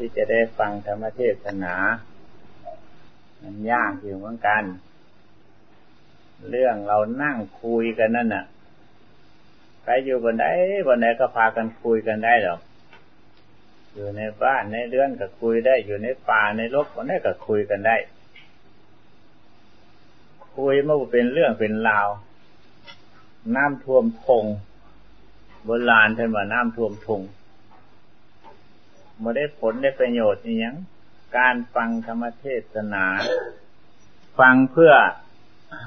ที่จะได้ฟังธรรมเทศนา มันยากอยู่เหมือนกัน เรื่องเรานั่งคุยกันนั่นน่ะใครอยู่บนไหนบนไหนก็พากันคุยกันได้หรอกอยู่ในบ้านในเรือนก็คุยได้ อยู่ในป่าในรกคนไหนก็คุยกันได้ คุยมันเป็นเรื่องเป็นราว น้ำท่วมทงโบราณท่านว่าน้ำท่วมทง มาได้ผลได้ประโยชน์นี่ยังการฟังธรรมเทศนา ฟังเพื่อ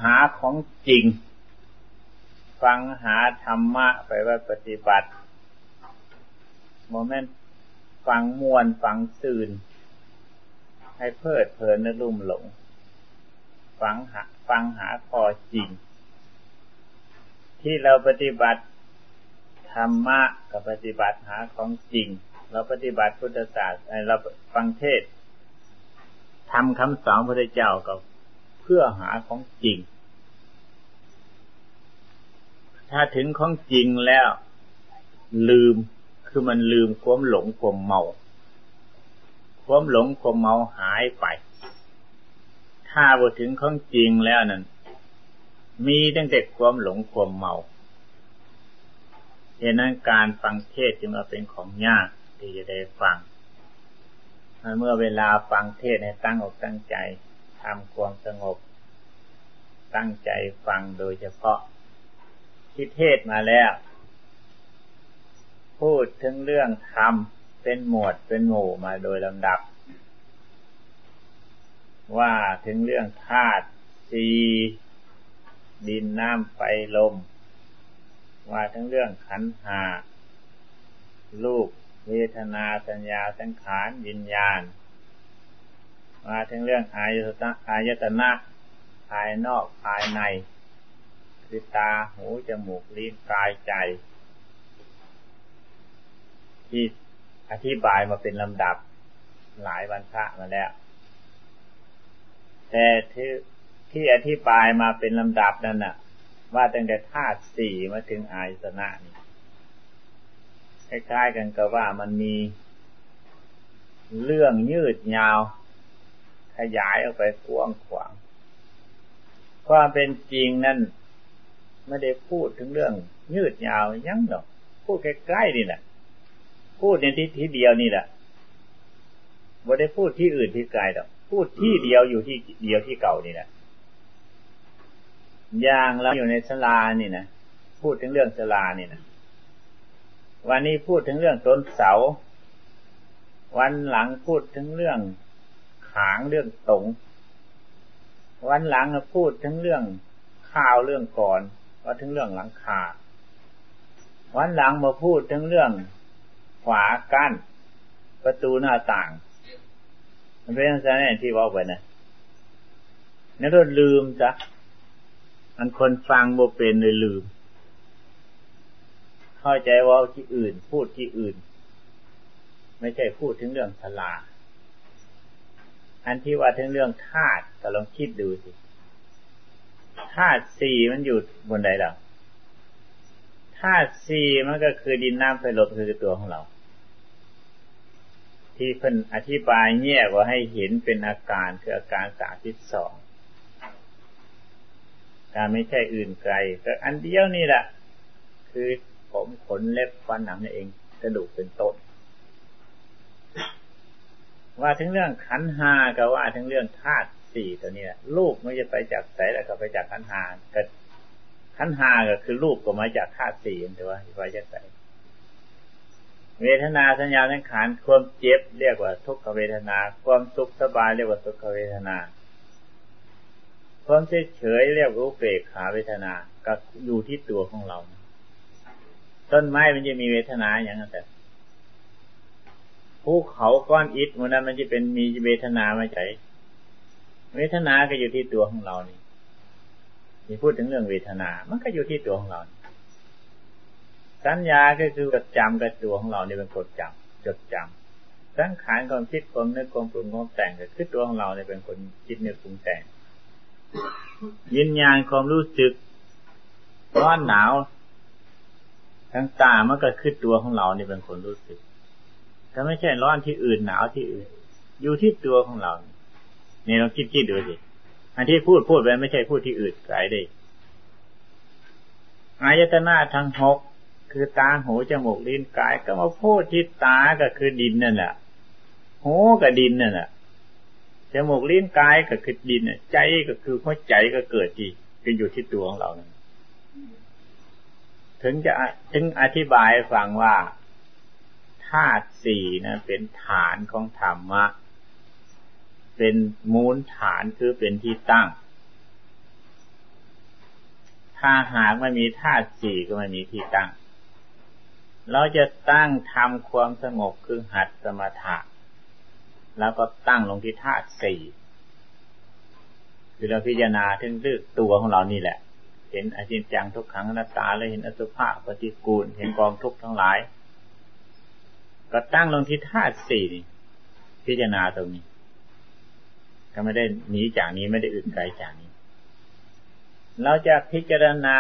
หาของจริง ฟังหาธรรมะไปว่าปฏิบัติโมเมนต์ฟังมวนฟังสื่น ให้เพลิดเพลินและลุ่มหลง ฟังหาฟังหาพอจริง ที่เราปฏิบัติธรรมะกับปฏิบัติหาของจริง เราปฏิบัติพุทธศาสนาเราฟังเทศทำคำสอนพระเจ้าก็เพื่อหาของจริง ถ้าถึงของจริงแล้ว ลืมคือมันลืมความหลงความเมา ความหลงความเมาหายไป ถ้าบอถึงของจริงแล้วนั้นมีตั้งแต่ความหลงความเมาเหตุนั้นการฟังเทศจึงมาเป็นของยาก ที่จะได้ฟัง เมื่อเวลาฟังเทศให้ตั้งอกตั้งใจทำความสงบ ตั้งใจฟังโดยเฉพาะที่เทศมาแล้ว พูดถึงเรื่องธรรมเป็นหมวดเป็นหมู่มาโดยลำดับ ว่าถึงเรื่องธาตุสีดินน้ำไฟลม ว่าทั้งเรื่องขันหาลูก เวทนาสัญญาสังขารวิญญาณ มาถึงเรื่องอายตนะอายตนะภายนอกภายในคือตาหูจมูกลิ้นกายใจ ที่อธิบายมาเป็นลำดับหลายวันพระมาแล้ว แต่ที่ที่อธิบายมาเป็นลำดับนั่นน่ะ ว่าตั้งแต่ธาตุสี่มาถึงอายตนะนี่ คล้ายๆกันกับว่ามันมีเรื่องยืดยาว ขยายออกไปกว้างขวาง ความเป็นจริงนั่นไม่ได้พูดถึงเรื่องยืดยาวยั้งหรอก พูดใกล้ๆนี่แหละ พูดในที่ที่เดียวนี่แหละไม่ได้พูดที่อื่นที่ไกลหรอก พูดที่เดียวอยู่ที่เดียวที่เก่านี่แหละอย่างเราอยู่ในสลานี่นะ พูดถึงเรื่องสลานี่นะ วันนี้พูดถึงเรื่องต้นเสา วันหลังพูดถึงเรื่องขางเรื่องตง วันหลังพูดถึงเรื่องข้าวเรื่องก่อนว่าถึงเรื่องหลังคา วันหลังมาพูดถึงเรื่องขวากั้น ประตูหน้าต่าง มันเป็นอะไรที่ว่าไปนะนั่นก็ลืมจ้ะอันคนฟังบ่เป็นเลยลืม เข้าใจว่าที่อื่น พูดที่อื่น ไม่ใช่พูดถึงเรื่องสลา อันที่ว่าถึงเรื่องธาตุก็ลองคิดดูสิธาตุสี่มันอยู่บนใดล่ะธาตุสี่มันก็คือดินน้ำไฟลมคือตัวของเรา ที่เพิ่นอธิบายแยกว่าให้เห็นเป็นอาการคืออาการสาธิตสองการไม่ใช่อื่นไกลก็อันเดียวนี่แหละ คือ ผมขนเล็บฟันหนังนี่เองกระดูกเป็นต้นว่าถึงเรื่องขันหาก็ว่าถึงเรื่องธาตุสี่ตัวนี้ลูกไม่จะไปจากใสแล้วก็ไปจากขันหาก็ขันหาก็คือลูกก็มาจากธาตุสี่แต่ว่าไปจากใสเวทนาสัญญาสังขารความเจ็บเรียกว่าทุกขเวทนา ความสุขสบายเรียกว่าสุขเวทนาความเฉยเฉยเรียกว่าอุเบกขาเวทนา ก็อยู่ที่ตัวของเรา ต้นไม้มันจะมีเวทนาอย่างนั้นแต่ภูเขาก้อนอิฐมันนั้นมันจะเป็นมีเวทนามาใจเวทนาก็อยู่ที่ตัวของเรานี่ที่พูดถึงเรื่องเวทนา มันก็อยู่ที่ตัวของเรา สัญญาก็คือจดจำกับตัวของเราเนี่เป็นกดจำจดจำสังขารความคิดความนึกความปรุงความแต่งก็คือตัวของเราเนี่ยเป็นคนคิดนึกปรุงแต่งยินญาณความรู้สึกร้อนหนาว ทั้งตามันก็คือตัวของเรานี่เป็นคนรู้สึกก็ไม่ใช่ร้อนที่อื่นหนาวที่อื่น อยู่ที่ตัวของเราเนี่ยลองคิดคิดดูสิอันที่พูดพูดไปไม่ใช่พูดที่อื่นไกลได้อายตนะทั้งหกคือตาหูจมูกลิ้นกาย ก็มาพูดที่ตาก็คือดินนั่นแหละหูก็ดินนั่นแหละจมูกลิ้นกายก็คือดินใจก็คือหัวใจก็เกิดที่ก็อยู่ที่ตัวของเรานั่น ถึงจะถึงอธิบายฟังว่าธาตุสี่นะเป็นฐานของธรรมะ เป็นมูลฐานคือเป็นที่ตั้ง ถ้าหากไม่มีธาตุสี่ก็ไม่มีที่ตั้ง เราจะตั้งทำความสงบคือหัดสมถะ แล้วก็ตั้งลงที่ธาตุสี่คือเราพิจารณาถึงเรื่องตัวของเรานี่แหละ เห็นอจินจังทุกขังอนัตตาแล้วเห็นอสุภะปฏิกูล เห็นกองทุกข์ทั้งหลาย ก็ตั้งลงที่ธาตุสี่พิจารณาตรงนี้ ก็ไม่ได้หนีจากนี้ไม่ได้อื่นไกลจากนี้ เราจะพิจารณา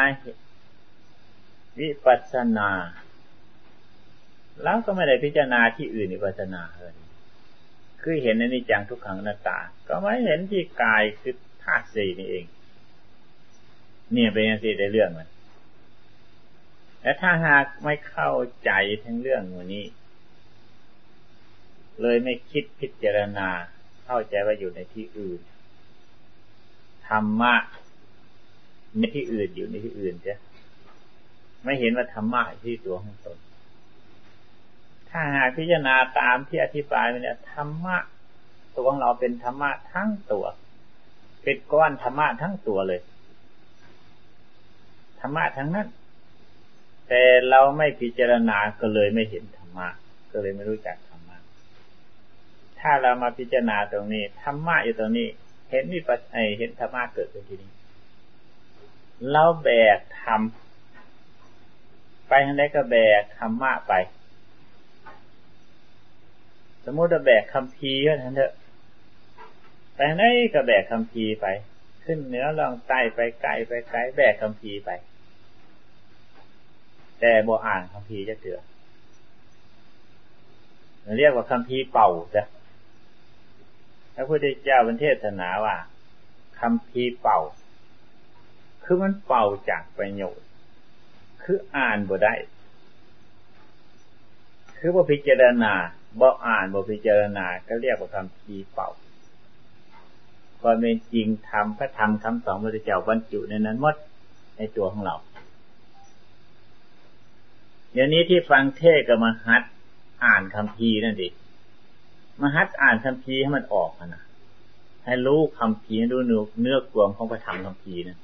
วิปัสสนาแล้วก็ไม่ได้พิจารณาที่อื่นวิปัสสนาเลยคือเห็นในนิจังทุกขังหน้าตา ก็ไม่เห็นที่กายคือธาตุสี่นี่เอง เนี่ยเป็นอย่างสี่ในเรื่องมันและถ้าหากไม่เข้าใจทั้งเรื่องวันนี้ เลยไม่คิดพิจารณา เข้าใจว่าอยู่ในที่อื่นธรรมะในที่อื่นอยู่ในที่อื่นจ้ะไม่เห็นว่าธรรมะที่ตัวของตน ถ้าหากพิจารณาตามที่อธิบายเนี่ยธรรมะตัวของเราเป็นธรรมะทั้งตัว เป็นก้อนธรรมะทั้งตัวเลย ธรรมะทั้งนั้น แต่เราไม่พิจารณาก็เลยไม่เห็นธรรมะ ก็เลยไม่รู้จักธรรมะ ถ้าเรามาพิจารณาตรงนี้ธรรมะอยู่ตรงนี้ เห็นมีปัจจัยเห็นธรรมะเกิดขึ้นที่นี้เราแบกทำไปทางใดก็แบกธรรมะไป สมมติว่าแบกคำพีก็ทันเถอะแต่ไหนก็แบกคำพีไป ขึ้นเหนือลองใต้ไปไกลไปไกลแบกคำพีไป แต่บ่อ่านคำพีจะเถื่อเรียกว่าคำพีเป่าจ้ะพระพุทธเจ้าเป็นเทศนาว่าคำพีเป่า คือมันเป่าจากประโยชน์ คืออ่านบ่ได้ คือว่พิจารณาบ่อ่านบ่พิจารณา ก็เรียกว่าคำพีเป่าความเป็นจริงทำพระธรรมคำสอนพระพุทธเจ้าบรรจุในนั้นหมดในตัวของเรา เดี๋ยวนี้ที่ฟังเทศก็มาฮัดอ่านคำพีนั่นดิมาฮัดอ่านคำพีให้มันออกนะให้รู้คำพีรู้เนื้อเนื้อกวงของพระธรรมคำพีนะ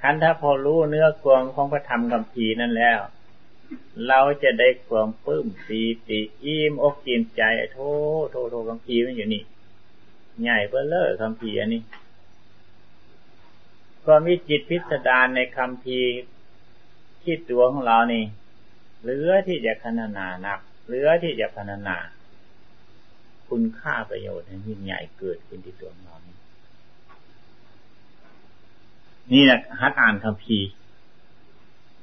คันถ้าพอรู้เนื้อกวงของพระธรรมคำพีนั้นแล้ว เราจะได้ความปลื้มปีติอิ่มอกกินใจโทโทโทคำพีมันอยู่นี่ใหญ่เบ้อเลอคำพีอันนี้ก็มีจิตพิสดารในคำพี ที่ตัวของเรานี่เหลือที่จะพนานานับเหลือที่จะพนานา คุณค่าประโยชน์อันยิ่งใหญ่เกิดขึ้นที่ตัวของเรานี่นี่แหละฮัดอ่านคำพี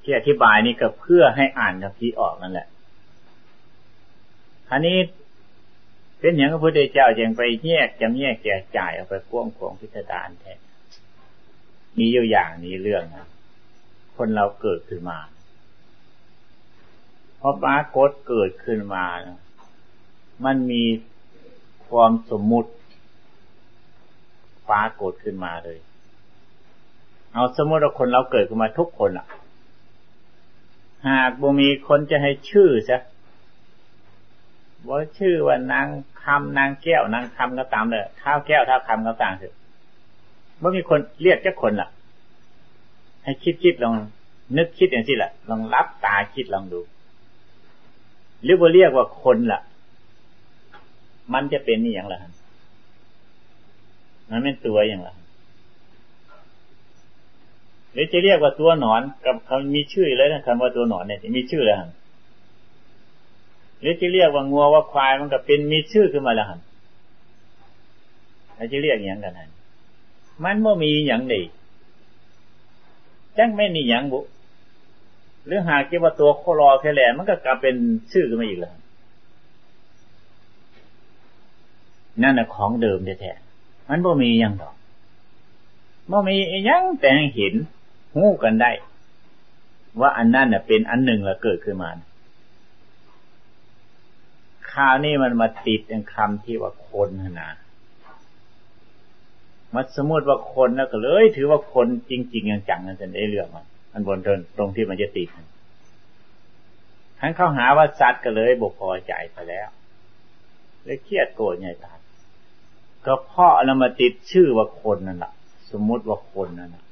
ที่อธิบายนี่ก็เพื่อให้อ่านกับพีออกนั่นแหละอันนี้เป็นอย่างพระพุทธเจ้าจึงไปแยกจำแยกแจกจ่ายเอาไปกว้างขวงพิสดารแท้มีอยู่อย่างนี้เรื่องนะ คนเราเกิดขึ้นมาพอปรากฏเกิดขึ้นมานะมันมีความสมมุติปรากฏขึ้นมาเลย เอาสมมติว่าคนเราเกิดขึ้นมาทุกคนอะ หากบ่มีคนจะให้ชื่อซะว่าชื่อว่านางคำนางแก้วนางคำก็ตามเลยข้าวแก้วเท่าคำก็ต่างเถอะเมื่อมีคนเรียกจ้าคนล่ะ ให้คิดคิดลอง นึกคิดอย่างนี้แหละลองรับตาคิดลองดู หรือว่าเรียกว่าคนล่ะ มันจะเป็นนี่อย่างไรมันเป็นตัวอย่างไรหรือจะเรียกว่าตัวหนอนกับเขามีชื่อเลยนะคำว่าตัวหนอนเนี่ยมีชื่อแล้วหรือจะเรียกว่างัวว่าควายมันก็เป็นมีชื่อขึ้นมาแล้วฮะจะเรียกอย่างกันฮะมันไม่มีอย่างใด จ้งไม่มีหยังบุ หรือหากเก็บว่าตัวโคลอแคลแลมันก็กลายเป็นชื่อขึ้นมาอีกแล้วนั่นน่ะของเดิมแท้ๆมันบ่มียังดอกบ่มียังแต่เห็นหูกันได้ ว่าอันนั้นเน่ะเป็นอันหนึ่งละเกิดขึ้นมาคราวนี้มันมาติดในคำที่ว่าคนนะ มันสมมติว่าคนแล้วก็เลย ถือว่าคนจริง ๆ อย่างจังนั่นจะได้เรื่องมันมันบนตรงที่มันจะติดทั้นเข้าหาว่าสัตว์ก็เลยบกพอใจไปแล้วเลยเครียดโกรธใหญ่ตาก็เพราะเรามาติดชื่อว่าคนนั่นแหละสมมติว่าคนนั่นแหละ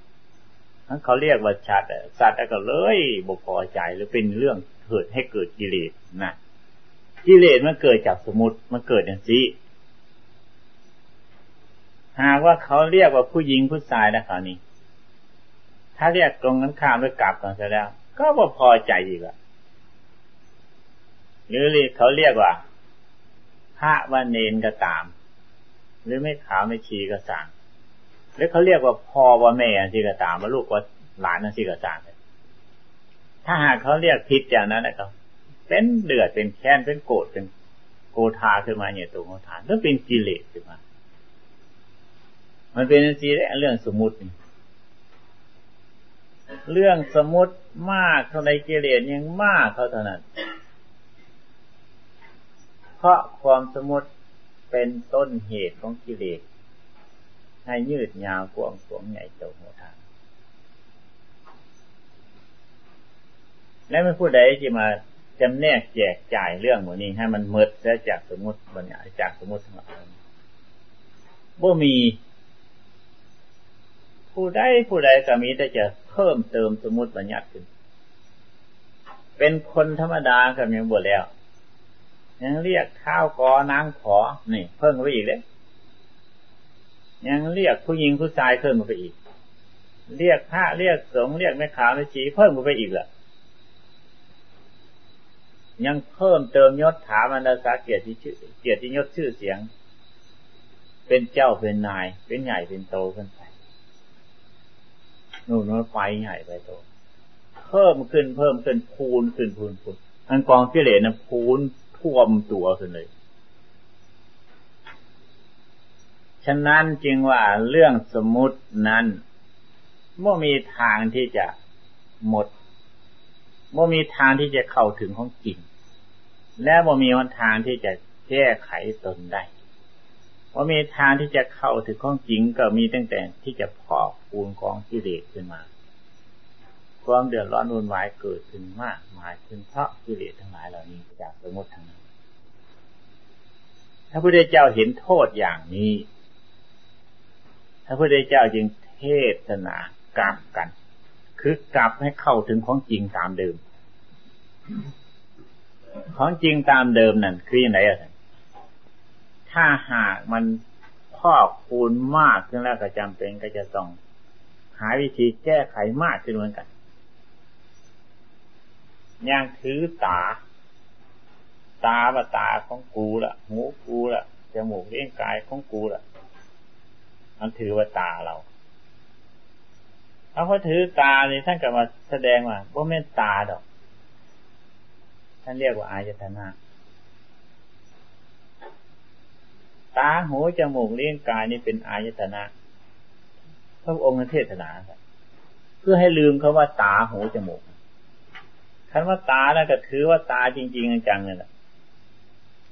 ทั้นเขาเรียกว่าชัดสัตว์ก็เลยบกพอใจหรือเป็นเรื่องเกิดให้เกิดกิเลสนะกิเลสมันเกิดจากสมมติมันเกิดอย่างนี้ หากว่าเขาเรียกว่าผู้หญิงผู้ชายนะคราวนี้ ถ้าเรียกตรงนั้นข้ามด้วยกลับกันซะแล้ว ก็บ่พอใจอีกอะหรือเขาเรียกว่าพระว่าเนนก็ตาม หรือไม่ขาวไม่ชีก็สั่งหรือเขาเรียกว่าพ่อว่าแม่อันที่ก็ตามว่าลูกว่าหลานอันที่ก็สั่งถ้าหากเขาเรียกผิดอย่างนั้นนะครับเป็นเดือดเป็นแค้นเป็นโกรธเป็นโกธาขึ้นมาเนี่ยตัวโกธาแล้วเป็นกิเลสขึ้นมา มันเป็นสีเรื่องสมมติเรื่องสมมติมากเท่าไรกิเลสยังมากเท่านั้น เพราะความสมมติเป็นต้นเหตุของกิเลสให้ยืดยาวกวงสวงใหญ่โตหัวทางและไม่พูดใดที่มาจำแนกแจกจ่ายเรื่องหมดนี้ให้มันเมดแล้วจากสมมติบัญญัติจากสมมติทั้งหลายบ่มี ผู้ใดผู้ใดก็มีแต่จะเพิ่มเติมสมมติบัญญัติขึ้น เป็นคนธรรมดาก็ยังบวชแล้ว ยังเรียกข้าวกอนางขอ นี่ เพิ่มไปอีกเลยยังเรียกผู้หญิงผู้ชายเพิ่มไปอีก เรียกพระเรียกสงฆ์เรียกแม่ขาวแม่ชีเพิ่มไปอีกแหละยังเพิ่มเติมยศถาบรรดาศักดิ์เกียรติชื่อเกียรติยศชื่อเสียง เป็นเจ้าเป็นนาย เป็นใหญ่เป็นโตขึ้นไป นู่นน้นไฟใหญ่ไปโตเพิ่มขึ้นเพิ่มขึ้นพูนขึ้นพูนพูนอันกองกิเลสนะพูนท่วมตัวขึ้นเลย ฉะนั้นจึงว่าเรื่องสมุตินั้นไม่มีทางที่จะหมดไม่มีทางที่จะเข้าถึงของจริง และบ่มีวันทางที่จะแก้ไขตนได้ว่ามีทางที่จะเข้าถึงข้องจริงก็มีตั้งแต่ที่จะพอ กปูนกองกิเลสขึ้นมา ความเดือดร้อนวุ่นวายเกิดขึ้นมากมายขึ้นเพราะกิเลสทั้งหลายเหล่านี้จากสมมติทั้งนั้นถ้าพระพุทธเจ้าเห็นโทษอย่างนี้ถ้าพระพุทธเจ้าจึงเทศนากลับกัน คือกลับให้เข้าถึงของจริงตามเดิม ของจริงตามเดิมนั่นคือยังไงอะถ้าหากมันพอคูณมากขึ้นแล้วก็จำเป็นก็จะต้อง หาวิธีแก้ไขมากขึ้นเหมือนกันอย่างถือตา ตาว่าตาของกูละหูกูละจมูกเลี้ยงกายของกูละมันถือว่าตาเราเอาพอถือตาเนี่ยท่านก็มาแสดงว่าว่าแม่ตาดอก ท่านเรียกว่าอายตนะตาหูจมูกเลี้ยงกายนี่เป็นอายตนะ พระองค์เทศนาเพื่อให้ลืมเขาว่าตาหูจมูกคำว่าตาแล้วก็ถือว่าตาจริง ๆ จังๆเลยแหละ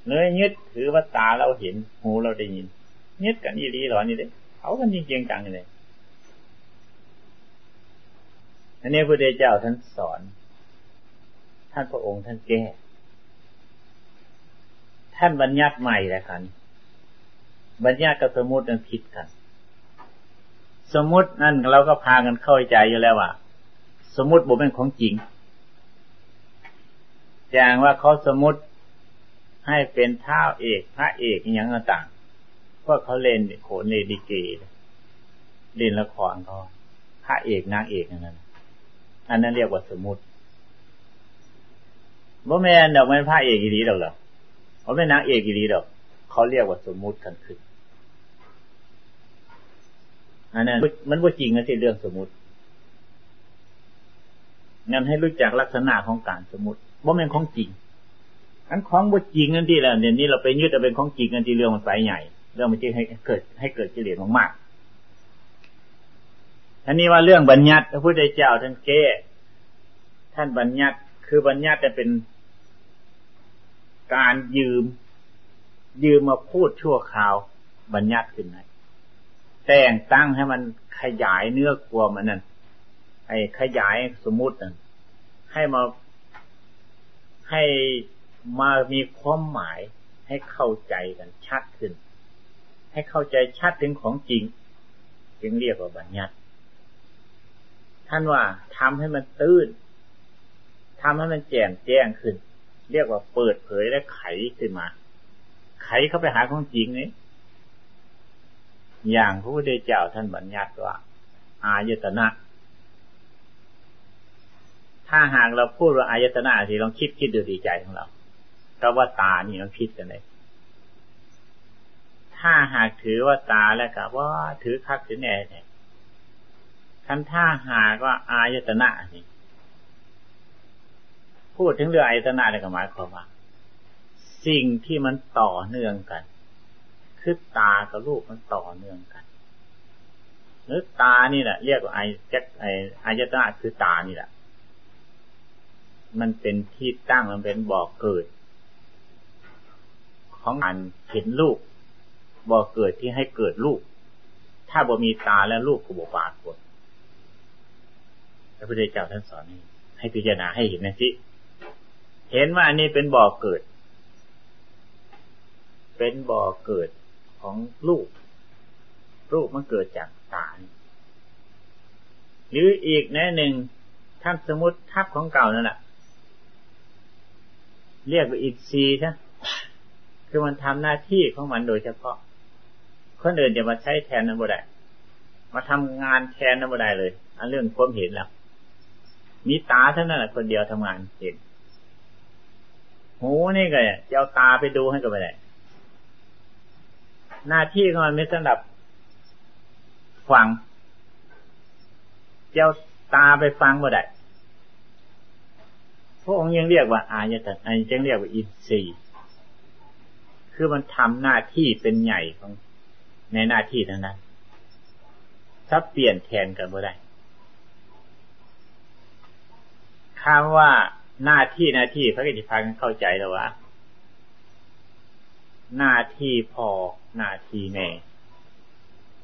เนื้อยึดถือว่าตาเราเห็น หูเราได้ยินยึดกันยี่ดีหรอนี่เลยเขากันจริงๆจังเลยอันนี้พระเดจ้าท่านสอน ท่านพระองค์ท่านแก้ ท่านบัญญัติใหม่แหละคัน บัญญัติกับสมมตินั้นผิดกัน สมมตินั่นเราก็พากันเข้าใจอยู่แล้วว่า สมมติบุเป็นของจริง อย่างว่าเขาสมมติให้เป็นเท้าเอกพระเอกอย่างต่างเพราะเขาเล่นโขนเลดีเกเล่นละครเขาพระเอกนางเอกนั่นอันนั้นเรียกว่าสมมติบ่แม่นดอกมันพระเอกอีหลีดอกหรอกเขาไม่นางเอกอีหลีดอก เขาเรียกว่าสมมติกันขึ้น อันนั้นมันว่าจริงนะที่เรื่องสมมุติงั้นให้รู้จักลักษณะของการสมมติว่ามันของจริงอันของว่าจริงนั่นที่แหละเนี่ยนี่เราไปยึดเอาเป็นของจริงกันที่เรื่องมันไปใหญ่เรื่องมันจึงให้เกิด ให้เกิดกิเลสมากๆอันนี้ว่าเรื่องบัญญัติพระพุทธเจ้าท่านแก้ท่านบัญญัติคือบัญญัติจะเป็นการยืม ยืมมาพูดชั่วคราวบัญญัติขึ้นไหน แต่งตั้งให้มันขยายเนื้อความมันนั่นไอ้ขยายสมมุตินั่นให้มาให้มามีความหมายให้เข้าใจกันชัดขึ้น ให้เข้าใจชัดถึงของจริง จึงเรียกว่าบัญญัติ ท่านว่าทำให้มันตื้นทำให้มันแจ่มแจ้งขึ้น เรียกว่าเปิดเผยและไขขึ้นมา ไขเข้าไปหาของจริงนี้ อย่างพระพุทธเจ้าท่านบัญญัติว่า อายตนะ ถ้าหากเราพูดว่าอายตนะสิลองคิดคิดดูดีใจของเราก็ว่าตานี่เราคิดกันเลยถ้าหากถือว่าตาแล้วก็ว่าถือคักถือแน่เนี่ยท่านถ้าหากว่าอายตนะนี่พูดถึงเรื่องอายตนะเนี่ยก็หมายความว่า สิ่งที่มันต่อเนื่องกัน คือตากับรูปมันต่อเนื่องกันหรือตานี่แหละเรียกว่าไอแจ็คไออายตนะคือตานี่แหละ มันเป็นที่ตั้งมันเป็นบ่อกเกิด ของการเห็นลูกบ่อเกิดที่ให้เกิดลูกถ้าบ่มีตาและลูกก็บ่ปากกดพระพุทธเจ้าท่านสอนให้ให้พิจารณาให้เห็นนะสิเห็นว่าอันนี้เป็นบ่อเกิด เป็นบ่อเกิด ของลูกลูกมันเกิดจากตาหรืออีกแน่หนึ่งท่านสมมติทับของเก่านั่นแหละเรียกว่าอินทรีย์ใช่คือมันทำหน้าที่ของมันโดยเฉพาะ คนอื่นจะมาใช้แทนนั้นบ่ได้มาทำงานแทนนั้นบ่ได้เลยอันเรื่องความเห็นแล้วมีตาเท่านั้นแหละคนเดียวทำงานเห็นหูนี่ก็จะเอาตาไปดูให้ก็ไม่ได้ หน้าที่ของมันไม่สำหรับฟัง เจ้าตาไปฟังบ่ได้พระองค์ยังเรียกว่า อายตนะยังเรียกว่าอินทรีย์คือมันทำหน้าที่เป็นใหญ่ของในหน้าที่นั้นนั้น ถ้าเปลี่ยนแทนกันบ่ได้คำว่าหน้าที่หน้าที่พระกิติพันธ์เข้าใจแล้วว่า หน้าที่พ่อหน้าที่แม่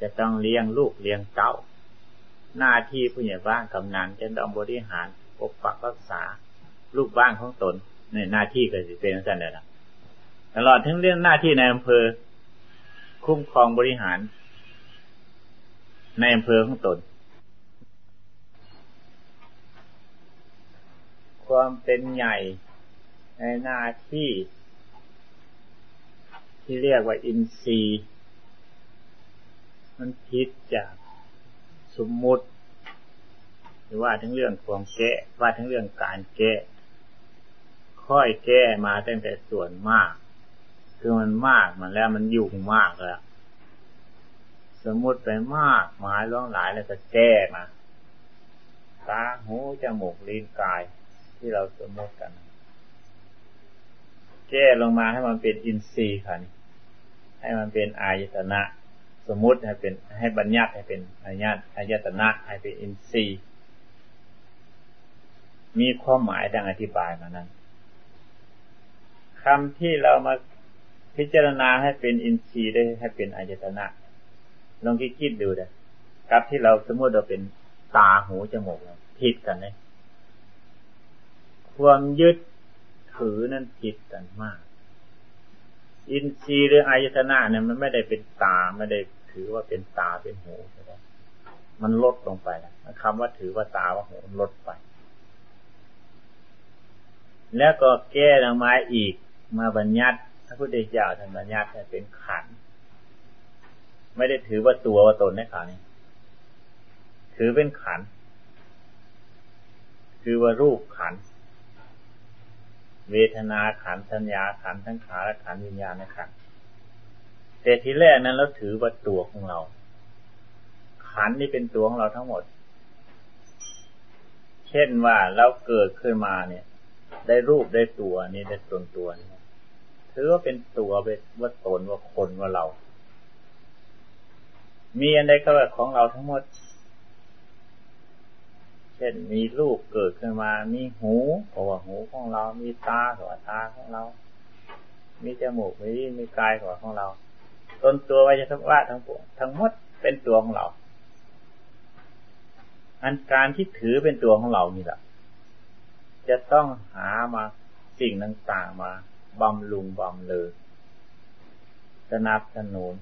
จะต้องเลี้ยงลูกเลี้ยงเต้า หน้าที่ผู้ใหญ่บ้านกำนันจะต้องบริหารปกปักรักษาลูกบ้านของตนในหน้าที่ก็จะเป็นสั้นเลยนะตลอดทั้งเรื่องหน้าที่ในอำเภอ คุ้มครองบริหาร ในอำเภอของตน ความเป็นใหญ่ในหน้าที่ ที่เรียกว่าอินทรีย์มันพิดจากสมมุติหรือว่าทั้งเรื่องความแก้ว่าทั้งเรื่องการแก้ค่อยแก้มาตั้งแต่ส่วนมาก คือมันมากมันแล้วมันยุ่งมากแล้วสมมติไปมากหมายร้องหลายแล้วก็แก้มาตาหูจมูกลิ้นกายที่เราสมมติกัน แก้ลงมาให้มันเป็นอินทรีย์ค่ะนี่ให้มันเป็นอายตนะ สมมติให้เป็นให้บัญญัติให้เป็นอายตอายตนะให้เป็นอินทรีย์ มีความหมายดังอธิบายมานั้นคำที่เรามาพิจารณาให้เป็นอินทรีย์ได้ให้เป็นอายตนะลองคิดคิดดูเด้กับที่เราสมมติเราเป็นตาหูจมูกผิดกันเลยความยึด ถือนั้นผิดกันมาก อินทรีย์หรืออายตนะเนี่ยมันไม่ได้เป็นตาไม่ได้ถือว่าเป็นตาเป็นหูใช่ไหมมันลดลงไปนะคำว่าถือว่าตาว่าหูลดไป แล้วก็แก้ลงมาอีกมาบัญญัติพระพุทธเจ้าท่านบัญญัติให้เป็นขัน ไม่ได้ถือว่าตัวว่าตนนะขันนี้ถือเป็นขัน คือว่ารูปขัน เวทนาขันสัญญาขันทั้งขาและขันวิญญาณนะครับแต่ทีแรกนั้นเราถือว่าตัวของเรา ขันนี่เป็นตัวของเราทั้งหมด เช่นว่าเราเกิดขึ้นมาเนี่ย ได้รูปได้ตัวนี่ได้ตนตัวนี่ถือว่าเป็นตัวเป็นว่าตนว่าคนว่าเรา มีอันใดก็ว่าของเราทั้งหมด เช่นมีลูกเกิดขึ้นมา มีหูก็ว่าหูของเรา มีตาก็ว่าตาของเรา มีจมูกมีมีกายก็ว่าของเราตนตัววิญญาณว่าทั้งปวงทั้งหมดเป็นตัวของเรา อันการที่ถือเป็นตัวของเรานี่แหละจะต้องหามาสิ่งต่างๆมาบำรุงบำเลยสนับสนุน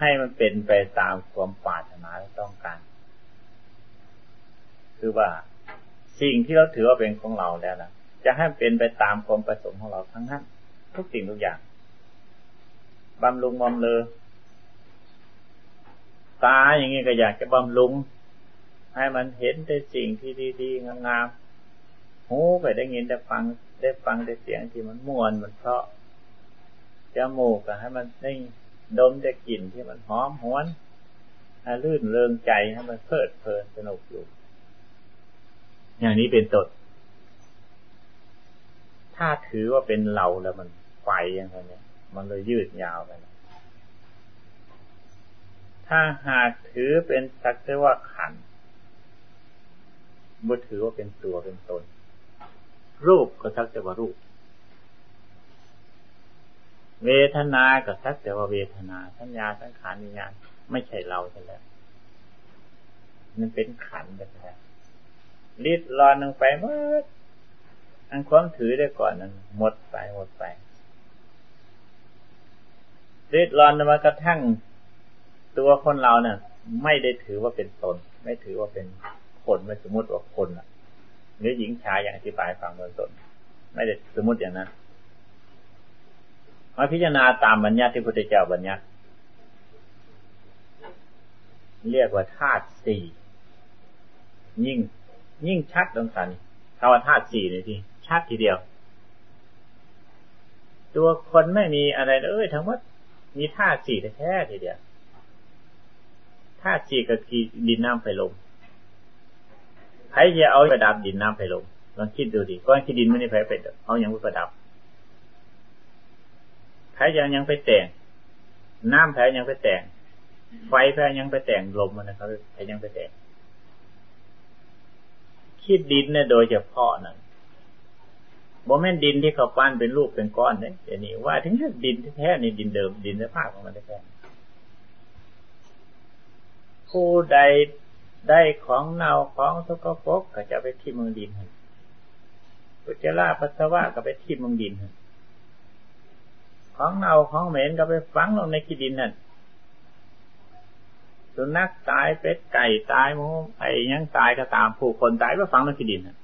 ให้มันเป็นไปตามความปรารถนาและต้องการ คือว่าสิ่งที่เราถือว่าเป็นของเราแล้วนะจะให้เป็นไปตามความประสงค์ของเราทั้งนั้นทุกสิ่งทุกอย่างบำรุงบำเลอตาอย่างนี้ก็อยากจะบำรุง ให้มันเห็นแต่สิ่งที่ดีๆงามๆหูไปได้ยินได้ฟังได้ฟังได้เสียงที่มันม่วนมันเพราะจมูกก็ให้มันได้ดมได้กลิ่นที่มันหอมหวนให้ลื่นเริงใจให้มันเพลิดเพลินสนุกอยู่ อย่างนี้เป็นต้นถ้าถือว่าเป็นเราแล้วมันไฟอย่างเนี้มันเลยยืดยาวไปถ้าหากถือเป็นสักแต่ว่าขันบ่ถือว่าเป็นตัวเป็นตน รูปก็สักแต่ว่ารูป เวทนาก็สักแต่ว่าเวทนา สัญญาสังขารวิญญาณไม่ใช่เราใช่แล้วมันเป็นขันแบบนี้ ลิดรอนลงไปเมื่ออันความถือได้ก่อนนั้น หมดไปหมดไปริดรอนมากระทั่งตัวคนเราเนี่ยไม่ได้ถือว่าเป็นตน ไม่ถือว่าเป็นคนไม่สมมติว่าคนอะหรือหญิงชายอย่างที่ปลายฟังเบื้องต้นไม่ได้สมมติอย่างนั้นมาพิจารณาตามบัญญัติที่พระพุทธเจ้าบัญญัติเรียกว่าธาตุสี่ยิ่ง ยิ่งชัดตรงสันคำว่าธาตุสี่นี่ที่ชัดทีเดียว ตัวคนไม่มีอะไรเลยทั้งหมดมีธาตุสี่แท้ทีเดียวธาตุสี่กับกีดินน้ำไฟลมใครจะเอาประดับดินน้ำไฟลมลองคิดดูดิก้อนขี้ดินไม่ได้ไฟเป็ดเอาอย่างประดับใครจะยังไปแต่ง น้ำแพ้ยังไปแต่ง ไฟแพ้ยังไปแต่งลมมันนะครับแพ้ยังไปแต่ง คิดดินเนี่ยโดยเฉพาะนั่นบ่แม่นดินที่เขาปั้นเป็นรูปเป็นก้อนเนี่ยเดี๋ยวนี้ว่าถึงดินแท้ๆนี่ดินเดิมดินสภาพของมันแท้ผู้ใดได้ของเน่าของสกปรกก็จะไปที่เมืองดินพุจจาราปัสสาวะก็ไปที่เมืองดินของเน่าของเหม็นก็ไปฝังลงในขี้ดินนั่น สุนัขตายเป็ดไก่ตายหมูไอ้ยังตายก็ตามผู้คนตายก็ฝังลงขี้ดินนั่น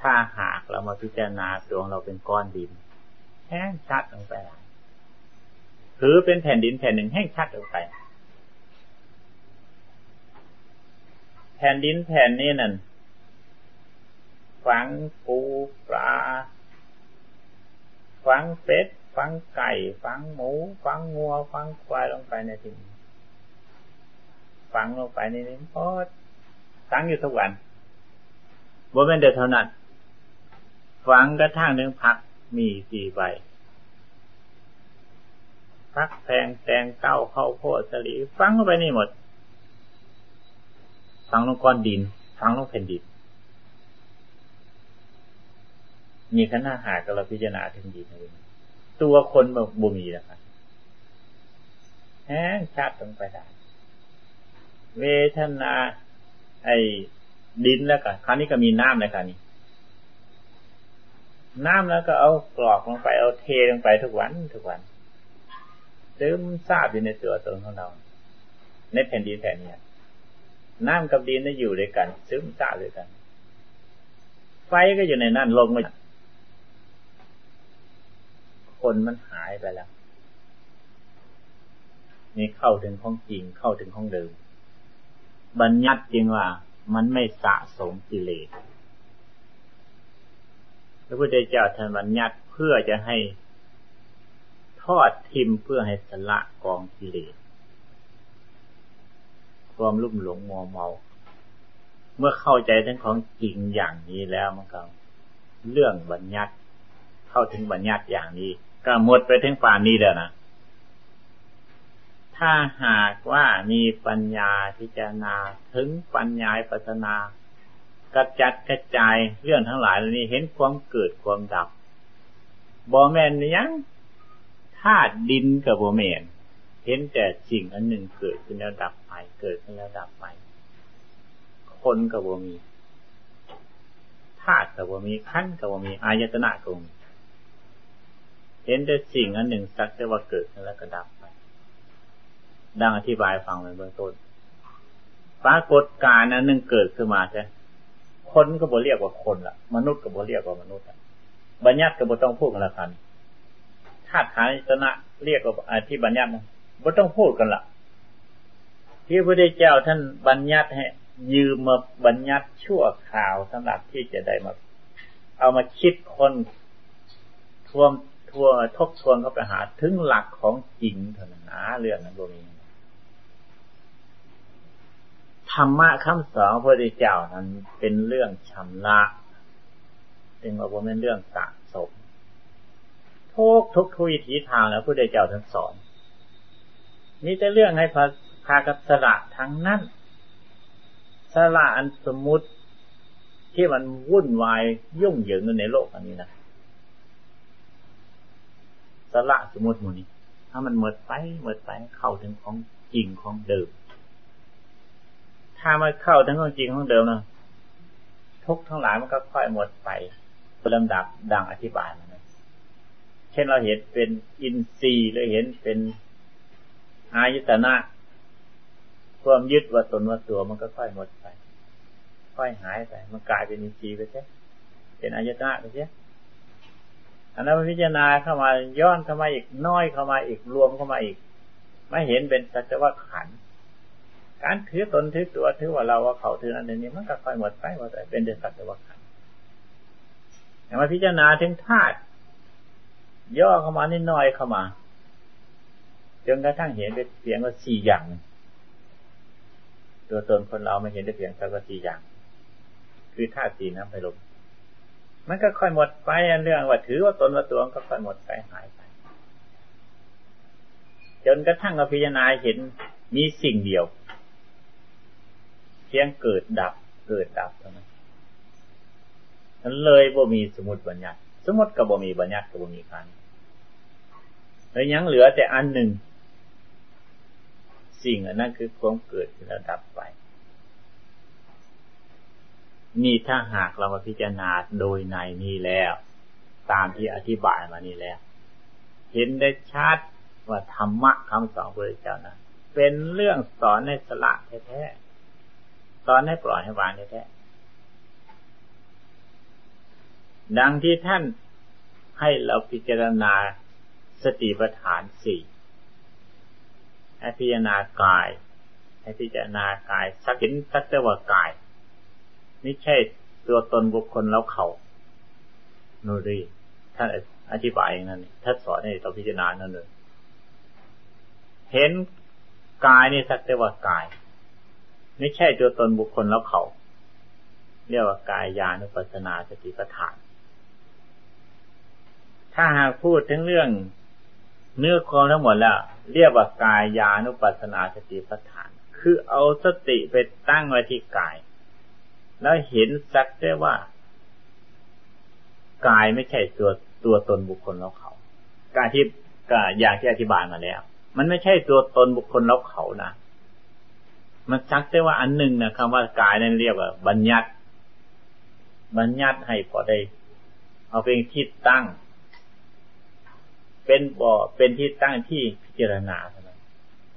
ถ้าหากเรามาพิจารณาดวงเราเป็นก้อนดิน แห้งชัดลงไปหรือเป็นแผ่นดินแผ่นหนึ่งแห้งชัดลงไป แผ่นดินแผ่นนี้นั่นฝังปูปลาฝังเป็ด ฝังไก่ฝังหมูฝังงัวฝังควายลงไปในที่นี้ฝังลงไปในนี้พอฝังอยู่ทุกวันบ่เป็นเดียวเท่านั้นฝังกระทั่งนึงผักมีสี่ใบพักแพงแตงเก้าเข้าโพดสลีฟังเข้าไปนี่หมด ฟังลงก้อนดิน ฟังลงแผ่นดินมีขนาหากเราพิจารณาถึงดินเลย ตัวคนบบบุมีนะครับแห้งชัดลงไปได้เวทนา ไอ้ดินแล้วกันคราวนี้ก็มีน้ำในคราวนี้ น้ำแล้วก็เอากรอกลงไปเอาเทลงไปทุกวันทุกวันซึมซาบอยู่ในตัวตนของเรา ในแผ่นดินแผ่นนี้น้ำกับดินได้อยู่ด้วยกัน ซึมซาบด้วยกัน ไฟก็อยู่ในนั่นลมก็ คนมันหายไปแล้ว นี่เข้าถึงของจริงเข้าถึงของเดิม บัญญัติจริงว่ามันไม่สะสมกิเลสพระพุทธเจ้าท่านบัญญัติเพื่อจะให้ทอดทิมเพื่อให้สละกองกิเลสความลุ่มหลงมัวเมา เมื่อเข้าใจทั้งของจริงอย่างนี้แล้วมันก็เรื่องบัญญัติ เข้าถึงบัญญัติอย่างนี้ ก็หมดไปทั้งป่านนี้แล้วนะถ้าหากว่ามีปัญญาพิจารณาถึงปัญญาปัสนากระจัดกระจายเรื่องทั้งหลายเหล่านี้เห็นความเกิดความดับบอแมนยังธาตุดินกับบอแมนเห็นแต่สิ่งอันหนึ่งเกิดขึ้นแล้วดับไป เกิดขึ้นแล้วดับไป คนกับบมีธาตุกับบมีขั้นกับบมีอายตนะกับบมี เห็นแต่สิ่งอันหนึ่งสักแต่ว่าเกิดแล้วก็ดับไป ดังอธิบายฟังในเบื้องต้น ปรากฏการณ์อันหนึ่งเกิดขึ้นมาใช่คนก็บ่เรียกว่าคนละมนุษย์ก็บ่เรียกว่ามนุษย์บัญญัติก็บ่ต้องพูดกันละกันธาตุขันธ์ตนะเรียกว่าที่บัญญัติบ่ต้องพูดกันละที่พระพุทธเจ้าท่านบัญญัติให้ยืมมาบัญญัติชั่วข่าวสำหรับที่จะได้มา เอามาคิดคนทวม ทัวทบทวนเข้าไปหาถึงหลักของจริงเท่านั้นนะเรื่องนั้นตรงนี้ธรรมะคำสอนพระพุทธเจ้านั้นเป็นเรื่องชำระเป็นว่าเป็นเรื่องสะสมทุกทุกทุยทีทางแล้วพระพุทธเจ้าท่านสอนนี่จะเรื่องให้พาพากับสละทั้งนั้นสละอันสมมุติที่มันวุ่นวายยุ่งเหยิงในโลกอันนี้นะ สละสมมติหมูนี้ ถ้ามันหมดไปหมดไปเข้าถึงของจริงของเดิม ถ้ามันเข้าถึงของจริงของเดิมนะทุกทั้งหลายมันก็ค่อยหมดไปลำดับดังอธิบายเช่นเราเห็นเป็นอินทรีย์หรือเห็นเป็นอายตนะความยึดว่าตนว่าตัวมันก็ค่อยหมดไป ค่อยหายไป มันกลายเป็นอินทรีย์ไปใช่เป็นอายตนะไปใช่ อันนั้นพิจารณาเข้ามาย้อนเข้ามาอีกน้อยเข้ามาอีกรวมเข้ามาอีกไม่เห็นเป็นสัจวัตขัน การถือตนถือตัวถือว่าเราว่าเขาถืออันนี้มันก็ค่อยหมดไปหมดไปเป็นเดสัจวัตขันอย่างมาพิจารณาถึงธาตุย่อเข้ามานิดน้อยเข้ามาจนกระทั่งเห็นเป็นเพียงว่าสี่อย่าง ตัวตนคนเราไม่เห็นได้เพียงแค่ว่าสี่อย่าง คือธาตุสี่น้ำไฟลม มันก็ค่อยหมดไปเรื่องว่าถือว่าตนว่าตัวก็ค่อยหมดไปหายไป จนกระทั่งเราพิจารณาเห็นมีสิ่งเดียวเพียงเกิดดับ เกิดดับเท่านั้นนั้นเลยบ่มีสมุดบัญญัติ สมุดก็บ่มีบัญญัติก็บ่มีการแล้วยังเหลือแต่อันหนึ่ง สิ่งอันนั้นคือความเกิดแล้วดับไป นี่ถ้าหากเรามาพิจารณาโดยในนี้แล้ว ตามที่อธิบายมานี่แล้ว เห็นได้ชัดว่าธรรมะคำสอนพระเจ้านะเป็นเรื่องสอนในสละแท้ๆสอนให้ปล่อยให้วางแท้ๆดังที่ท่านให้เราพิจารณาสติปัฏฐานสี่ให้พิจารณากาย ให้พิจารณากายสักเห็นสักแต่ว่ากาย ไม่ใช่ตัวตนบุคคลแล้วเขาโนรีท่านอธิบายอย่างนั้นท่านสอนให้เราพิจารณานั่นเลยเห็นกายนี่สักแต่ว่ากาย ไม่ใช่ตัวตนบุคคลแล้วเขาเรียกว่ากายญาณุปัสนาสติปัฏฐาน ถ้าหากพูดถึงเรื่องเนื้อความทั้งหมดแล้ว เรียกว่ากายญาณุปัสนาสติปัฏฐาน คือเอาสติไปตั้งไว้ที่กาย แล้วเห็นสักได้ว่ากายไม่ใช่ตัวตัวตนบุคคลแล้วเขาการที่กอย่างที่อธิบายมาแล้ว มันไม่ใช่ตัวตนบุคคลแล้วเขานะมันสักได้ว่าอันหนึ่งนะคำว่ากายนั่นเรียกว่า บัญญัติบัญญัติให้พอได้ เอาเป็นที่ตั้ง เป็นบ่อเป็นที่ตั้งที่พิจารณาเท่านั้น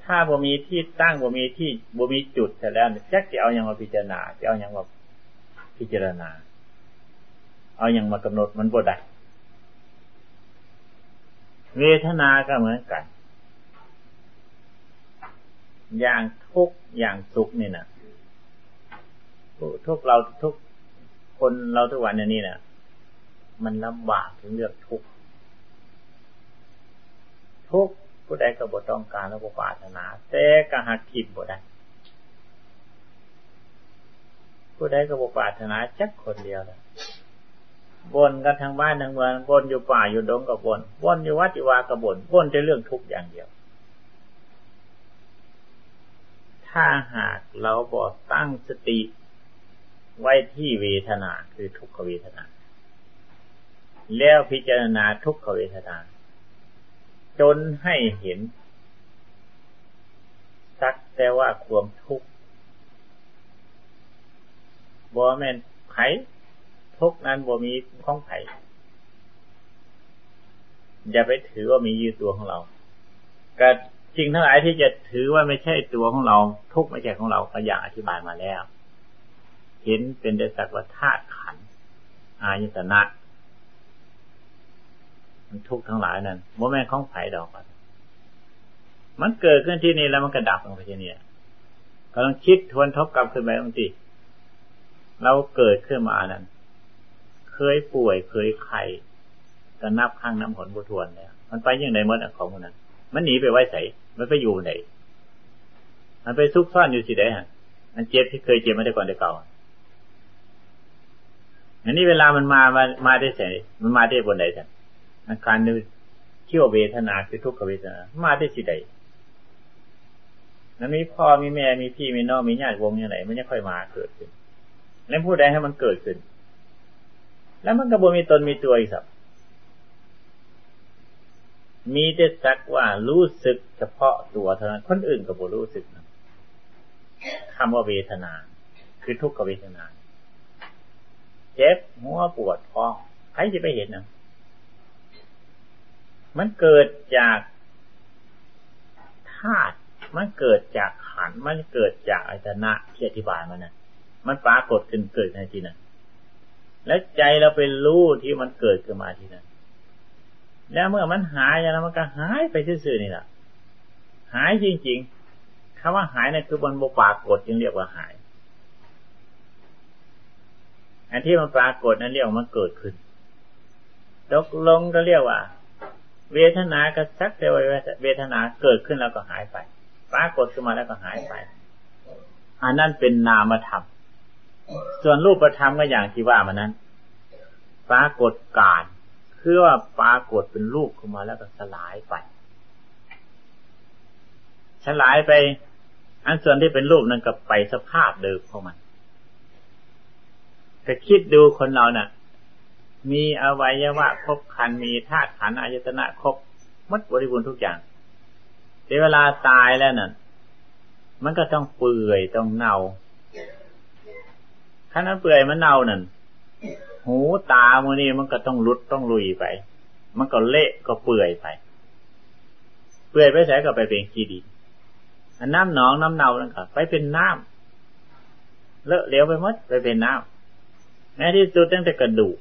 ถ้าบ่มีที่ตั้งบ่มีที่บ่มีจุดแต่แล้วจะจะเอาอย่างมาพิจารณาจะเอาอย่างมา พิจารณา เอาอย่างมากำหนดมันบ่ได้เวทนาก็เหมือนกัน อย่างทุกอย่างสุขนี่นะทุกเราทุกคนเราทุกวันนี้นะมันลำบากถึงเรื่องทุกทุกผู้ใดก็บ่ต้องการแล้วบ่ปรารถนา แต่ก็หักขิดบ่ได้ ผู้ใดก็บอกปรารถนาจักคนเดียวเลยบนกันทางบ้านทางเมืองบนอยู่ป่าอยู่ดงกับบนบนอยู่วัดอยู่วากับบนบนจะเรื่องทุกอย่างเดียว ถ้าหากเราบอกตั้งสติไว้ที่เวทนาคือทุกขเวทนา แล้วพิจารณาทุกขเวทนา จนให้เห็นสักแต่ว่าความทุกข์ บ่แม่นไผทุกนั้นบ่มีของไผอย่าไปถือว่ามียือตัวของเราก็จริงทั้งหลายที่จะถือว่าไม่ใช่ตัวของเรา ทุกไม่ใช่ของเราก็อย่างอธิบายมาแล้ว เห็นเป็นแต่สักว่าธาตุขันอายตนะมันทุกทั้งหลายนั้นโมแม่ของไผ่ดอกมันเกิดขึ้นที่นี่แล้วมันกระดับลงไปที่นี่กำลังคิดทวนทบกลับขึ้นไปบางที เราเกิดขึ้นมานั้น เคยป่วยเคยไข้ก็นับข้างน้ำผลบุทวนเนี่ยมันไปยังไงเมื่อของมันนั้น มันหนีไปไว้ใส่มันไปอยู่ไหน มันไปซุกซ่อนอยู่สิได้ฮะมันเจ็บที่เคยเจ็บมาได้ก่อนได้เก่าอันนี้เวลามันมามามาได้ใส่มันมาได้บนไหนท่านอาการนึกเที่ยวเวทนาคือทุกขเวทนา มาได้สิใดนั้นมีพ่อมีแม่มีพี่มีน้องมีญาติวงอย่างไรมันจะค่อยมาเกิดขึ้น แล้วผู้ใดให้มันเกิดขึ้น แล้วมันกระบวนมีตนมีตัวอีกสักมีแต่สักว่ารู้สึกเฉพาะตัวเท่านั้น คนอื่นก็บ่รู้สึกนะคำว่าเวทนา คือทุกขเวทนา เจ็บหัวปวดท้องใครจะไปเห็นนะมันเกิดจากธาตุมันเกิดจากขัน มันเกิดจากอายตนะที่อธิบายมานะ มันปรากฏขึ้นเกิดในที่นั้น แล้วใจเราไปรู้ที่มันเกิดขึ้นมาที่นั้น แล้วเมื่อมันหายแล้วมันก็หายไปซื่อๆนี่แหละหายจริงๆคำว่าหายนั่นคือบนบปากฏจึงเรียกว่าหาย อันที่มันปรากฏนั้นเรียกว่ามันเกิดขึ้นตกลงก็เรียกว่า เวทนากระชักแต่ว่าเวทนาเกิดขึ้นแล้วก็หายไป ปรากฏขึ้นมาแล้วก็หายไปอันนั้นเป็นนามธรรม ส่วนรูปธรรมก็อย่างที่ว่ามันนั้นปรากฏการคือว่าปรากฏเป็นรูปขึ้นมาแล้วก็สลายไป สลายไป อันส่วนที่เป็นรูปนั้นก็ไปสภาพเดิมของมันถ้าคิดดูคนเรานะ่ะ มีอวัยวะครบคันมีธาตุขันอายตนะครบมัดบริบูรณ์ทุกอย่างแต่เวลาตายแล้วนั่นมันก็ต้องเปื่อยต้องเน่า ถ้านั้นเปื่อยมันเน่านั่นหูตาโมนี่มันก็ต้องรุดต้องลุยไป มันก็เละก็เปื่อยไป เปื่อยไปใส่ก็ไปเป็นขี้ดินอันน้ำหนองน้ำเน่านั่นก็ไปเป็นน้ำเลอะเหลวไปหมดไปเป็นน้ำแม้ที่สุดตั้งแต่กระดูก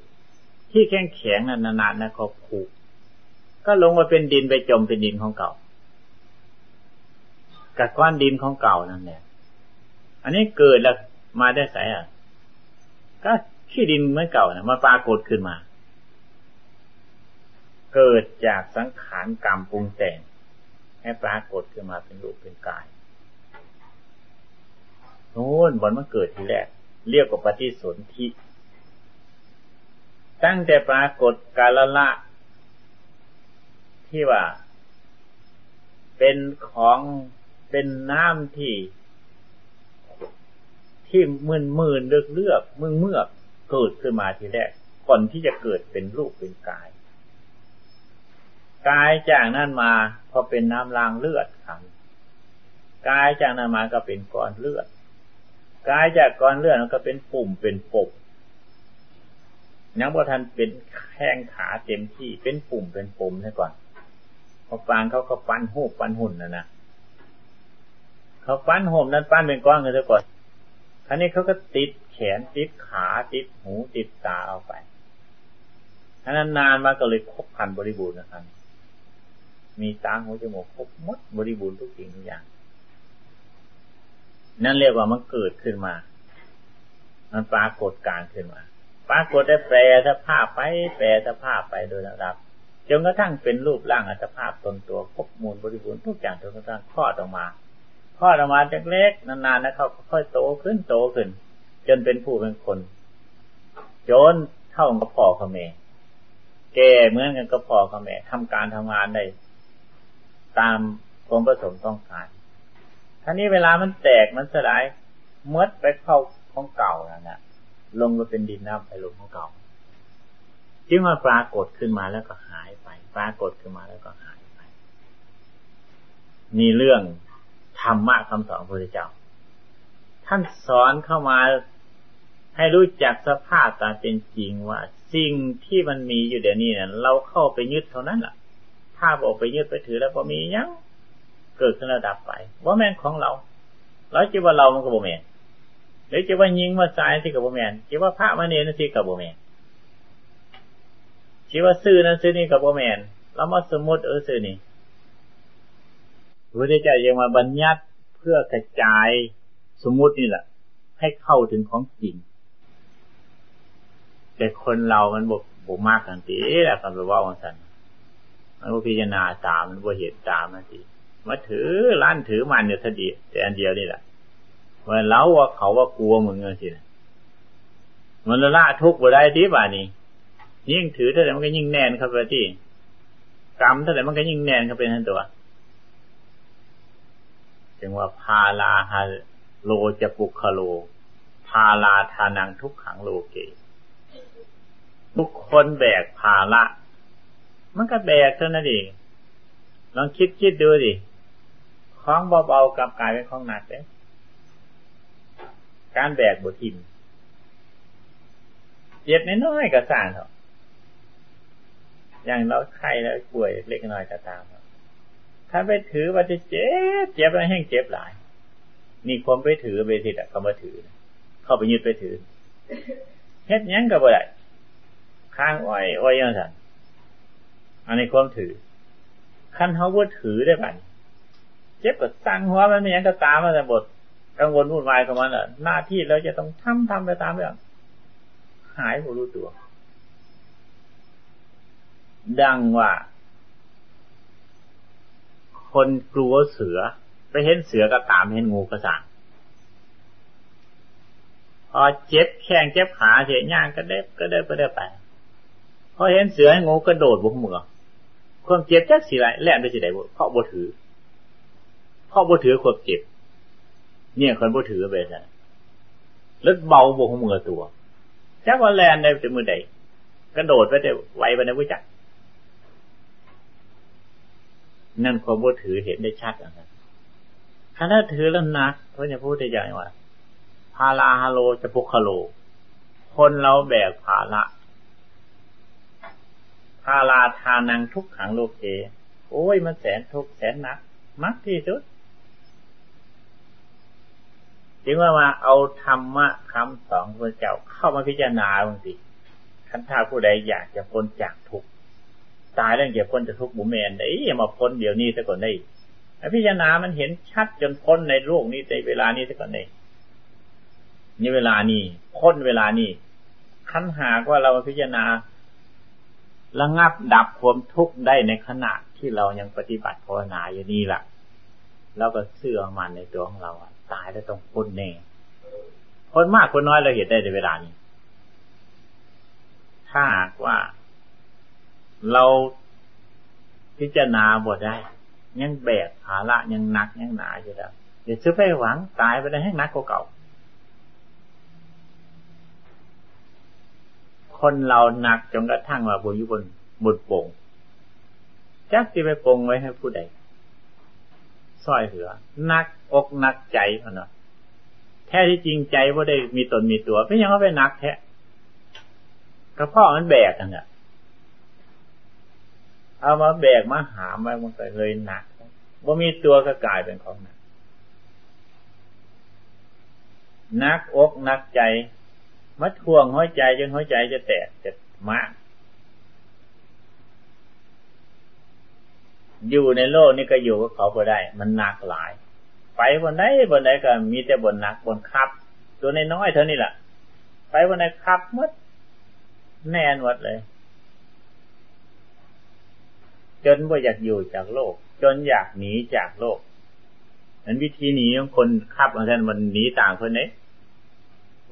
ที่แข็งแข็งนานๆนะก็ผุก็ลงมาเป็นดินไปจมเป็นดินของเก่ากับก้อนดินของเก่านั่นแหละอันนี้เกิดแล้วมาได้ไสอะ ก็ขี้ดินเมื่อเก่านะมาปรากฏขึ้นมา เกิดจากสังขารกรรมปรุงแต่ง ให้ปรากฏขึ้นมาเป็นรูปเป็นกายโน้นบนมันเกิดทีแรก เรียกว่าปฏิสนธิตั้งแต่ปรากฏกาลละ ที่ว่า เป็นของเป็นน้ำที่ ที่มืนมืนเลือกเลือกมึงเมือกเกิดขึ้นมาทีแรกก่อนที่จะเกิดเป็นรูปเป็นกาย กายจากนั้นมาพอเป็นน้ำลางเลือดครับกายจากนั้นมาก็เป็นก้อนเลือดกายจากก้อนเลือดมันก็เป็นปุ่มเป็นปกนักบวทันเป็นแข้งขาเต็มที่เป็นปุ่มเป็นปมให้ก่อนพอฟังเขาก็ปั้นหูปั้นหุ่นนะนะเขาปั้นห่มนั้นปั้นเป็นก้อนกันซะก่อน อันนี้เขาก็ติดแขนติดขาติดหูติดตาเอาไปอันนั้นนานมาก็เลยครบพันบริบูรณ์นะครับ มีตาหูจมูกครบหมดบริบูรณ์ทุกสิ่งทุกอย่าง นั่นเรียกว่ามันเกิดขึ้นมา มันปรากฏการขึ้นมา ปรากฏได้แปรสภาพไป แปรสภาพไปโดยระดับจนกระทั่งเป็นรูปร่างอัตภาพตนตัวครบมูลบริบูรณ์ทุกอย่างจนกระทั่งคลอดออกมา คลอดออกมาจากเล็กนานๆนะเขาค่อยโตขึ้นโตขึ้น จนเป็นผู้เป็นคน จนเท่ากับพ่อกับแม่แก่เหมือนกันกับพ่อกับแม่ทำการทำงานได้ตามความประสงค์ต้องการท่านี้เวลามันแตกมันสลายมื่อไปเข้าของเก่าแล้วนะลงมาเป็นดินน้ำไปลงของเก่าจึงมาปรากฏขึ้นมาแล้วก็หายไป ปรากฏขึ้นมาแล้วก็หายไป มีเรื่อง ธรรมะคำสอนพระพุทธเจ้า ท่านสอนเข้ามาให้รู้จักสภาพตามเป็นจริงว่า สิ่งที่มันมีอยู่เดี๋ยวนี้เนี่ยเราเข้าไปยึดเท่านั้นแหละถ้าบอกไปยึดไปถือแล้วก็มียังเกิดขึ้นระดับไปว่าแม่นของเราเราจะว่าเรามันก็บ่แม่นหรือจะว่ายิงมาสายที่กับบ่แม่นจะว่าพระมาเนนที่กับบ่แม่นจะว่าซื้อนั้นซื้อนี่กับบ่แม่นเรามาสมมติเออซื้อนี่ พระพุทธเจ้ายังมาบัญญัติเพื่อกระจายสมมุตินี่แหละ ให้เข้าถึงของจริง แต่คนเรามันบกบกมากกันตีแหละกันไปว่าวันสันมันบ่พิจารณาตามมันบ่เห็นตามมันสิมาถือร้านถือมันเนี่ยสดีแต่อันเดียวนี่แหละว่าเล้าว่าเขาว่ากลัวมึงเงี้ยสิมันละละทุกข์บ่ได้ทีบ้านี้ยิ่งถือเท่าไหร่มันก็ยิ่งแน่นเข้าไปที่กรรมเท่าไหร่มันก็ยิ่งแน่นเข้าไปทั้งตัว จึงว่าพาลาฮาโลจะปุคโล พาลาทานังทุกขังโลเก ทุกคนแบกภาละ มันก็แบกเท่านั้นเอง ลองคิดคิดดูดิ ของเบาๆกับกลายเป็นของหนักเลยการแบกบทิมเจ็บน้อยๆก็สร้างเถอะอย่างเราไข้แล้วป่วยเล็กน้อยก็ตาม ถ้าไปถือว่าจะเจ็บเจ็บแล้วแห้งเจ็บหลาย นี่ความไปถือไปทิดอะเขามาถือ เข้าไปยึดไปถือเฮ็ดยังก็บ่ได้ข้างอ้อยอ้อยยังสั่นอันนี้ความถือขั้นเขาว่าถือได้ป่ะเจ็บกับสั่งหัวมันไม่ยังก็ตามมาแต่บทกังวลวุ่นวายกับมันอะหน้าที่เราจะต้องทำทำไปตามเรื่องหายไม่รู้ตัว ดังว่า คนกลัวเสือ ไปเห็นเสือก็ตามเห็นงูก็สั่งพอเจ็บแข้งเจ็บขาเสียย่างก็ได้ก็ได้ก็ได้ไปพอเห็นเสือให้งูก็โดดบนมือความเจ็บจักสิไรแล่นไปสิไดเพราะบ่ถือเพราะบ่ถือความเจ็บ เนี่ยคนบ่ถือไปซะแล้วเบาบกมือตัวจักว่าแลนได้จะมือใดกระโดดไปได้ไวไปในวิจัก นั่นความบ่าถือเห็นได้ชัดนะครับถ้าถือแล้วนักเพราะจะพูดได้ยังว่าพาลาฮาโลจะพุคโล คนเราแบกภาระพาลาทานังทุกขังโลกเกโอ้ยมันแสนทุกแสนหนัก มักที่สุดจึงว่ามาเอาธรรมะคำสอนพระเจ้าเข้ามาพิจารณาบางทีคันถ้าผู้ใดอยากจะพ้นจากทุกข์ ตายแล้วอยากพ้นจากทุกข์บุเมนได้อย่ามาพ้นเดี๋ยวนี้ซะก่อนได้พิจารณามันเห็นชัดจนพ้นในโลกนี้ในเวลานี้ซะก่อนได้นี่เวลานี้พ้นเวลานี้คันหากว่าเราพิจารณาระงับดับความทุกข์ได้ในขณะที่เรายังปฏิบัติภาวนาอยู่นี่แหละแล้วก็เสื่อมันในตัวของเราตายแล้วต้องพ้นแน่คนมากคนน้อยเราเห็นได้ในเวลานี้ ถ้าหากว่า เราพิจารณาบทได้ ยังแบกภาระยังหนักยังหนาอยู่แล้วเดี๋ยวซื้อไปหวังตายไปได้ให้หนักกว่าเก่า คนเราหนักจนกระทั่งว่าบนอยู่บนบนปงจักที่ไปปงไว้ให้ผู้ใดสร้อยเหลือนักอกนักใจพอเนาะแท้ที่จริงใจว่าได้มีตนมีตัวไม่ยังว่าไปนักแท้กระเพาะมันแบกกันเนี่ย เอามาแบกมาหามไว้มันก็เลยหนักว่ามีตัวก็กลายเป็นของหนัก นักอกนักใจมัดทวงหัวใจจนหัวใจจะแตกจะมากอยู่ในโลกนี้ก็อยู่กับเขาพอได้ มันหนักหลาย ไปบนไหนบนไหนก็มีแต่บนหนักบนคับ ตัวในน้อยเท่านี้แหละไปบนไหนคับมดแน่นหมดเลย จนว่าอยากอยู่จากโลก จนอยากหนีจากโลกนั้นวิธีหนีของคนขับของท่านมันหนีต่างคนนี้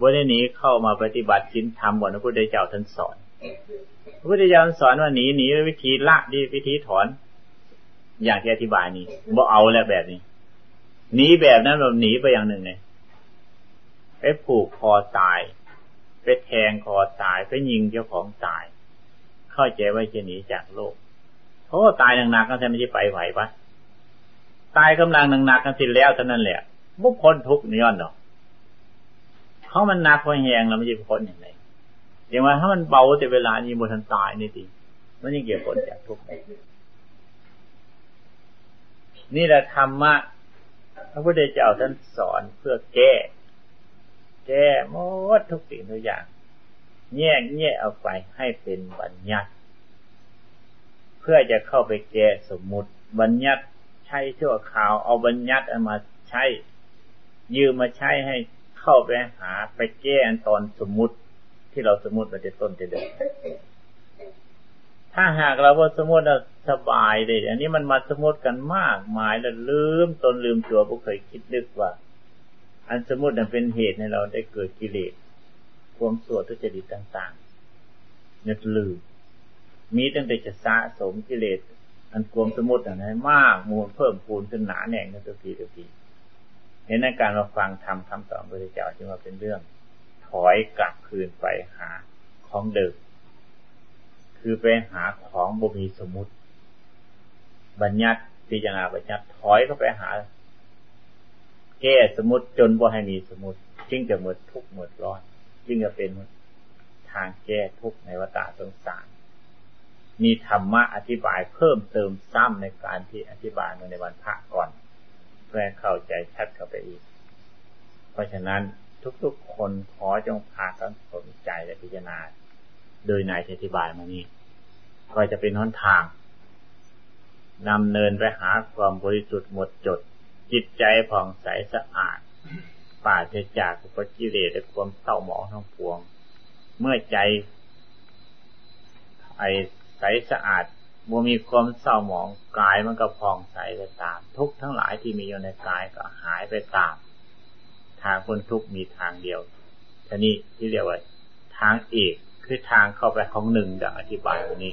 วันนี้เข้ามาปฏิบัติชินธรรมก่อนพระพุทธเจ้าท่านสอนพระพุทธเจ้าสอนว่าหนีหนีวิธีละดีวิธีถอน อย่างที่อธิบายนี้บ่เอาแล้วแบบนี้หนีแบบนั้นแบบหนีไปอย่างหนึ่งไงไปผูกคอตาย ไปแทงคอตาย ไปยิงเจ้าของตาย เข้าใจว่าจะหนีจากโลก เพราะว่าตายหนักๆก็จะไม่ใช่ไปไหวปะตายกำลังหนักๆกันสิแล้วเท่านั้นแหละบุคคลทุกนี่ย้อนหรอกเขามันหนักพอแหงแล้วไม่ใช่พ้นอย่างไรอย่างว่าถ้ามันเบาแต่เวลานี้บนทันตายนี่ทีมันยังเกี่ยวผลจากทุกข์นี่แหละธรรมะพระพุทธเจ้าท่านสอนเพื่อแก้ แก้หมดทุกสิ่งทุกอย่าง แยกแยกเอาไปให้เป็นบัญญัติ เพื่อจะเข้าไปแก้สมมุติบัญญัติใช้ชั่วคราวเอาบัญญัติเอามาใช้ ยืมมาใช้ให้เข้าไปหาไปแก้ตอนสมมุติ ที่เราสมมติมาจะต้นจะเดินถ้าหากเราว่าสมมติเราสบายเลยอันนี้มันมาสมมติกันมากมายแล้วลืมตนลืมตัวผู้เคยคิดนึกว่า อันสมมตินั้นเป็นเหตุให้เราได้เกิดกิเลสความสวดทุจริตต่างๆนึกลืม มีตั้งแต่จะสะสมกิเลสอันควมสมมตินั้นมากมูลเพิ่มพูนขึ้นหนาแน่นในทุกทีทุกทีเห็นในการมาฟังทำคำสอนพระเจ้าที่ว่าเป็นเรื่อง ถอยกลับคืนไปหาของเดิมคือไปหาของบ่มีสมุติ บัญญัติพิจารณาบัญญัติถอยเข้าไปหา แก้สมุติจนบ่ให้มีสมุติจึงจะหมดทุกหมดร้อนจึงจะเป็นทางแก้ทุกในวัฏสงสาร มีธรรมะอธิบายเพิ่มเติมซ้ำในการที่อธิบายในวันพระก่อน เพื่อเข้าใจชัดเข้าไปอีก เพราะฉะนั้นทุกๆคนขอจงพากันสนใจและพิจารณา โดยนายอธิบายมานี้ก็จะเป็นหนทางนำเนินไปหาความบริสุทธิ์หมดจด จิตใจผ่องใสสะอาดป่าเะจากอุปกิเลสและความเศร้าหมองทั้งปวง เมื่อใจไอ ใสสะอาดบ่มีความเศร้าหมองกายมันก็พองใสไปตาม ทุกทั้งหลายที่มีอยู่ในกายก็หายไปตาม ทางคนทุกมีทางเดียวท่านี้ที่เรียกว่าทางเอกคือทางเข้าไปของหนึ่งดังอธิบายวันนี้